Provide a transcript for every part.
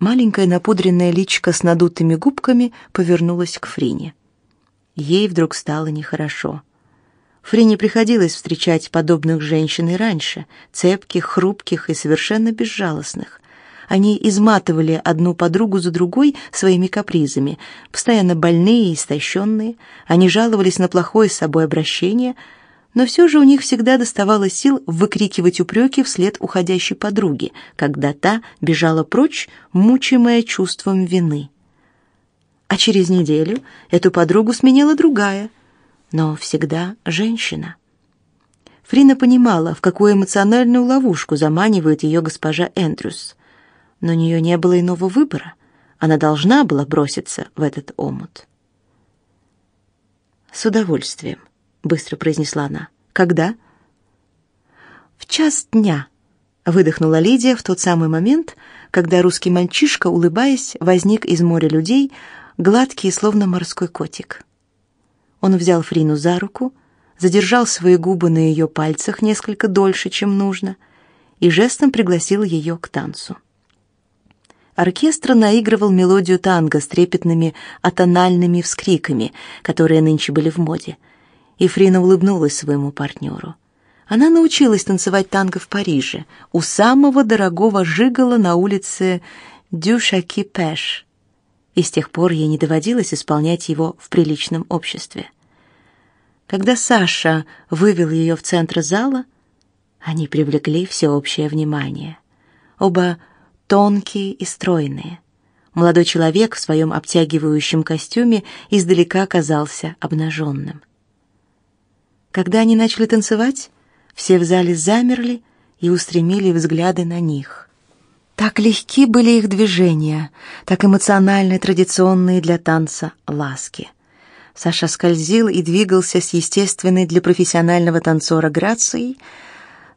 Маленькая напудренная личка с надутыми губками повернулась к Фрине. Ей вдруг стало нехорошо. Фрине приходилось встречать подобных женщин и раньше, цепких, хрупких и совершенно безжалостных. Они изматывали одну подругу за другой своими капризами, постоянно больные и истощенные. Они жаловались на плохое с собой обращение, но все же у них всегда доставалось сил выкрикивать упреки вслед уходящей подруги, когда та бежала прочь, мучимая чувством вины. А через неделю эту подругу сменила другая, но всегда женщина. Фрина понимала, в какую эмоциональную ловушку заманивает ее госпожа Эндрюс но у нее не было иного выбора. Она должна была броситься в этот омут. «С удовольствием», — быстро произнесла она. «Когда?» «В час дня», — выдохнула Лидия в тот самый момент, когда русский мальчишка, улыбаясь, возник из моря людей, гладкий, словно морской котик. Он взял Фрину за руку, задержал свои губы на ее пальцах несколько дольше, чем нужно, и жестом пригласил ее к танцу. Оркестр наигрывал мелодию танго с трепетными атональными вскриками, которые нынче были в моде. И Фрина улыбнулась своему партнеру. Она научилась танцевать танго в Париже, у самого дорогого жигала на улице Дюшаки Пеш. И с тех пор ей не доводилось исполнять его в приличном обществе. Когда Саша вывел ее в центр зала, они привлекли всеобщее внимание. Оба тонкие и стройные. Молодой человек в своем обтягивающем костюме издалека казался обнаженным. Когда они начали танцевать, все в зале замерли и устремили взгляды на них. Так легки были их движения, так эмоциональны традиционные для танца ласки. Саша скользил и двигался с естественной для профессионального танцора грацией,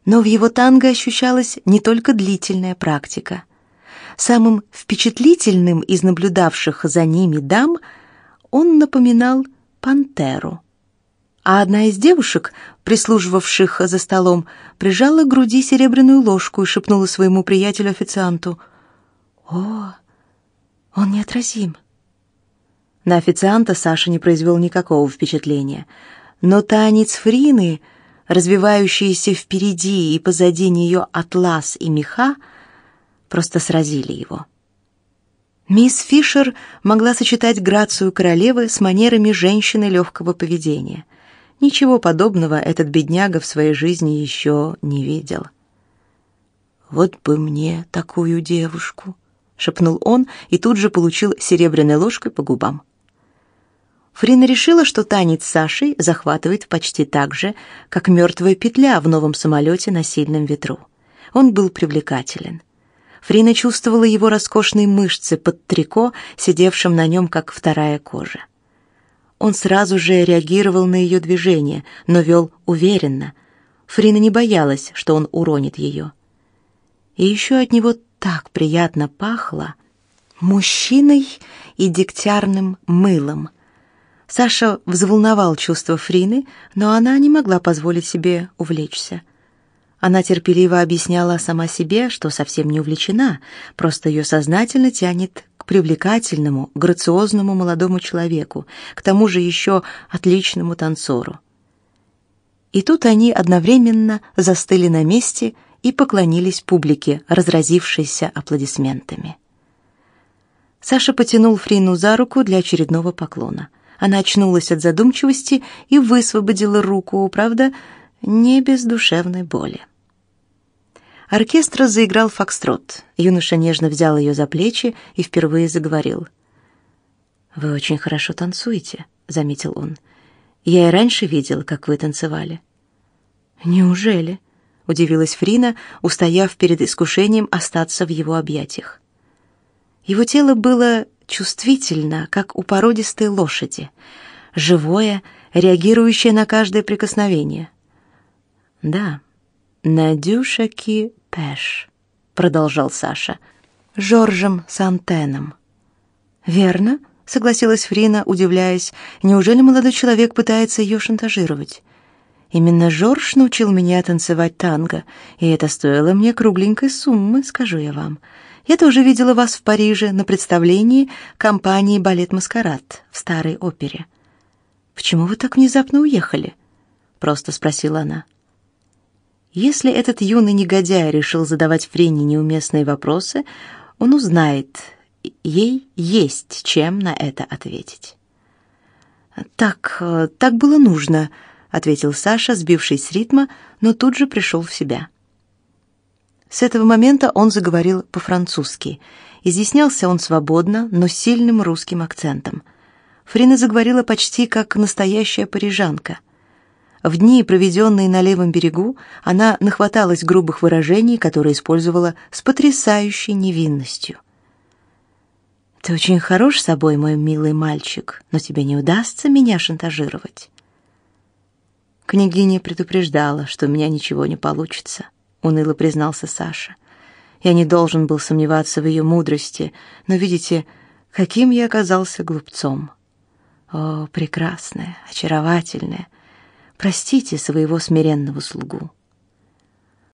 но в его танго ощущалась не только длительная практика — Самым впечатлительным из наблюдавших за ними дам он напоминал пантеру. А одна из девушек, прислуживавших за столом, прижала к груди серебряную ложку и шепнула своему приятелю-официанту: "О, он неотразим". На официанта Саша не произвел никакого впечатления, но танец Фрины, развивающийся впереди и позади нее атлас и меха, просто сразили его. Мисс Фишер могла сочетать грацию королевы с манерами женщины легкого поведения. Ничего подобного этот бедняга в своей жизни еще не видел. «Вот бы мне такую девушку!» — шепнул он и тут же получил серебряной ложкой по губам. Фрина решила, что танец с Сашей захватывает почти так же, как мертвая петля в новом самолете на сильном ветру. Он был привлекателен — Фрина чувствовала его роскошные мышцы под трико, сидевшим на нем как вторая кожа. Он сразу же реагировал на ее движения, но вел уверенно. Фрина не боялась, что он уронит ее. И еще от него так приятно пахло мужчиной и дегтярным мылом. Саша взволновал чувства Фрины, но она не могла позволить себе увлечься. Она терпеливо объясняла сама себе, что совсем не увлечена, просто ее сознательно тянет к привлекательному, грациозному молодому человеку, к тому же еще отличному танцору. И тут они одновременно застыли на месте и поклонились публике, разразившейся аплодисментами. Саша потянул Фрину за руку для очередного поклона. Она очнулась от задумчивости и высвободила руку, правда, не без душевной боли. Оркестр заиграл фокстрот. Юноша нежно взял ее за плечи и впервые заговорил. «Вы очень хорошо танцуете», — заметил он. «Я и раньше видел, как вы танцевали». «Неужели?» — удивилась Фрина, устояв перед искушением остаться в его объятиях. Его тело было чувствительно, как у породистой лошади, живое, реагирующее на каждое прикосновение. «Да», Надюша Пэш, продолжал Саша. Жоржем Сантеном. Верно? согласилась Фрина, удивляясь. Неужели молодой человек пытается ее шантажировать? Именно Жорж научил меня танцевать танго, и это стоило мне кругленькой суммы, скажу я вам. Я тоже видела вас в Париже на представлении компании «Балет Маскарад» в старой опере. Почему вы так внезапно уехали? Просто спросила она. Если этот юный негодяй решил задавать Френе неуместные вопросы, он узнает, ей есть чем на это ответить. Так, так было нужно, ответил Саша, сбившись с ритма, но тут же пришел в себя. С этого момента он заговорил по-французски. Изъяснялся он свободно, но с сильным русским акцентом. Фрина заговорила почти как настоящая парижанка. В дни, проведенные на левом берегу, она нахваталась грубых выражений, которые использовала с потрясающей невинностью. Ты очень хорош собой, мой милый мальчик, но тебе не удастся меня шантажировать. Княгиня предупреждала, что у меня ничего не получится, уныло признался Саша. Я не должен был сомневаться в ее мудрости, но видите, каким я оказался глупцом. О, прекрасная, очаровательная. Простите своего смиренного слугу.